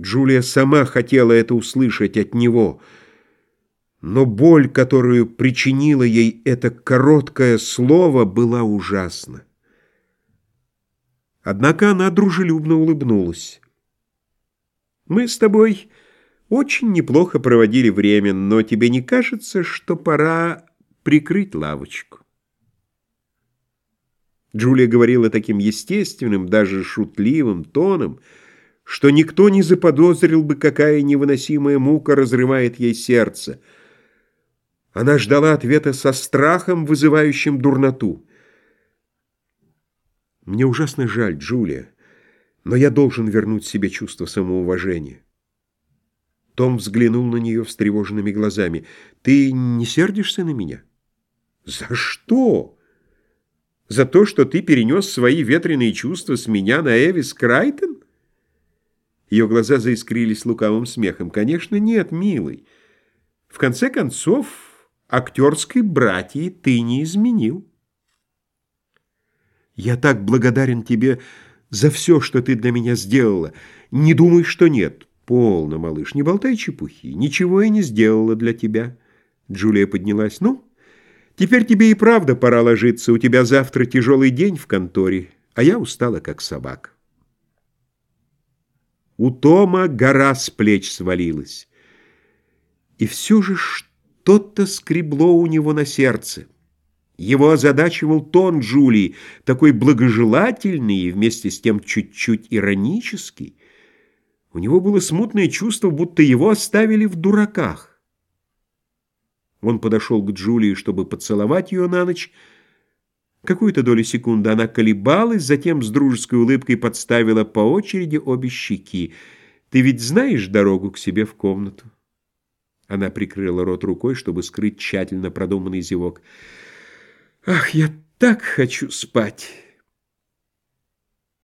Джулия сама хотела это услышать от него, но боль, которую причинило ей это короткое слово, была ужасна. Однако она дружелюбно улыбнулась. «Мы с тобой очень неплохо проводили время, но тебе не кажется, что пора прикрыть лавочку?» Джулия говорила таким естественным, даже шутливым тоном, что никто не заподозрил бы, какая невыносимая мука разрывает ей сердце. Она ждала ответа со страхом, вызывающим дурноту. «Мне ужасно жаль, Джулия, но я должен вернуть себе чувство самоуважения». Том взглянул на нее встревоженными глазами. «Ты не сердишься на меня?» «За что?» «За то, что ты перенес свои ветреные чувства с меня на Эвис Крайтон?» Ее глаза заискрились лукавым смехом. «Конечно, нет, милый. В конце концов, актерской братьи ты не изменил». «Я так благодарен тебе за все, что ты для меня сделала. Не думай, что нет. Полно, малыш, не болтай чепухи. Ничего я не сделала для тебя». Джулия поднялась. «Ну, теперь тебе и правда пора ложиться. У тебя завтра тяжелый день в конторе, а я устала, как собака». У Тома гора с плеч свалилась. И все же что-то скребло у него на сердце. Его озадачивал тон Джулии, такой благожелательный и вместе с тем чуть-чуть иронический. У него было смутное чувство, будто его оставили в дураках. Он подошел к Джулии, чтобы поцеловать ее на ночь, Какую-то долю секунды она колебалась, затем с дружеской улыбкой подставила по очереди обе щеки. «Ты ведь знаешь дорогу к себе в комнату?» Она прикрыла рот рукой, чтобы скрыть тщательно продуманный зевок. «Ах, я так хочу спать!»